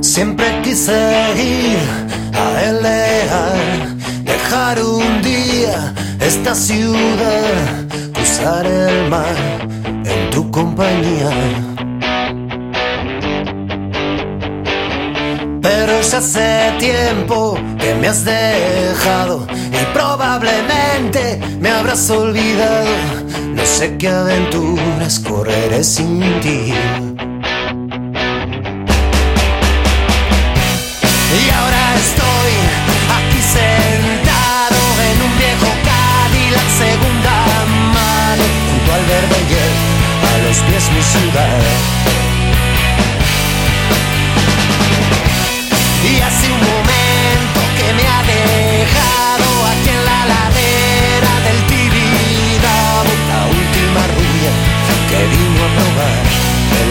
Siempre quise ir a L.A., dejar un día esta ciudad, cruzar el mar en tu compañía. Pero ya hace tiempo que me has dejado y probablemente me habrás olvidado. No sé qué aventuras correré sin ti.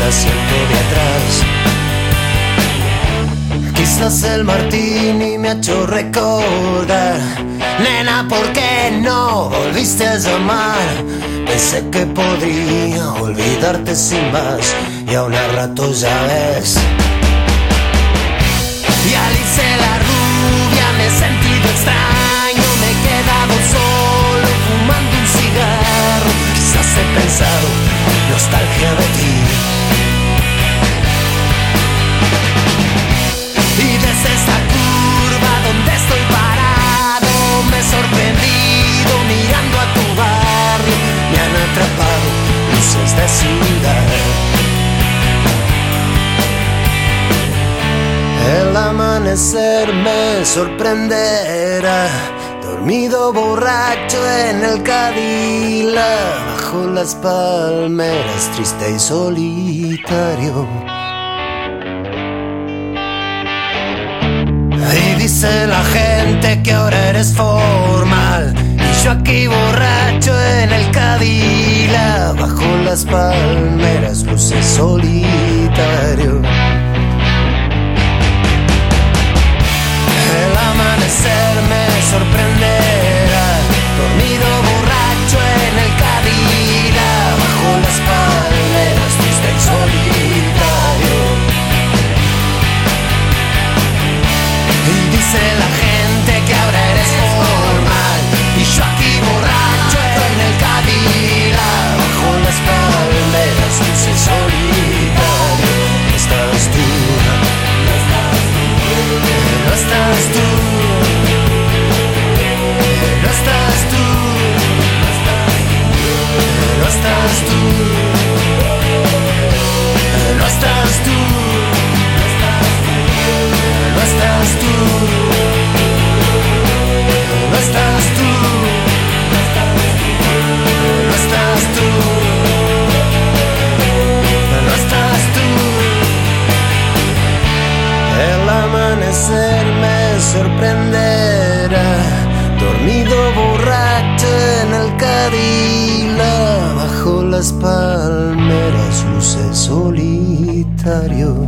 Asiento de atrás. Quizás el martini me ha hecho recordar Nena, ¿por qué no volviste a llamar? Pensé que podría olvidarte sin más Y a rato ya ves Y Alice la rubia me he sentido extraño Me he quedado solo fumando un cigarro Quizás he pensado nostalgia amanecer sorprenderá. Dormido borracho en el Cadillac Bajo las palmeras triste y solitario. Y dice la gente que ahora eres formal. Y yo aquí borracho en el Cadillac Bajo las palmeras luces solitario sorprenderá. Dormido borracho en el Cadillac Bajo las palmeras triste y solitario. Y dice la gente que ahora eres formal. Y yo aquí borracho en el Cadillac Bajo las palmeras dulce y solitario. No estás tú. No estás tú. No sorprenderá, dormido borracho en el bajo las palmeras luces solitario.